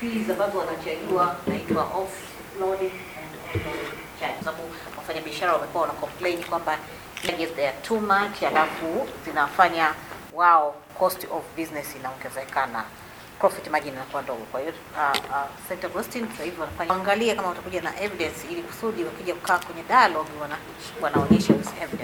fees ambazo wanachajiwa naitwa offloading and onboarding charge, kwa sababu wafanyabiashara wamekuwa wana complain kwamba charges they are too much, alafu zinafanya wao cost of business inaongezekana profit margin inakuwa ndogo. Kwa hiyo uh, uh, St. Augustine sasa hivi wanafanya angalia kama watakuja na evidence ili kusudi wakija kukaa kwenye dialogue wana, wanaonyesha evidence